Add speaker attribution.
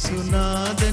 Speaker 1: सुना दे।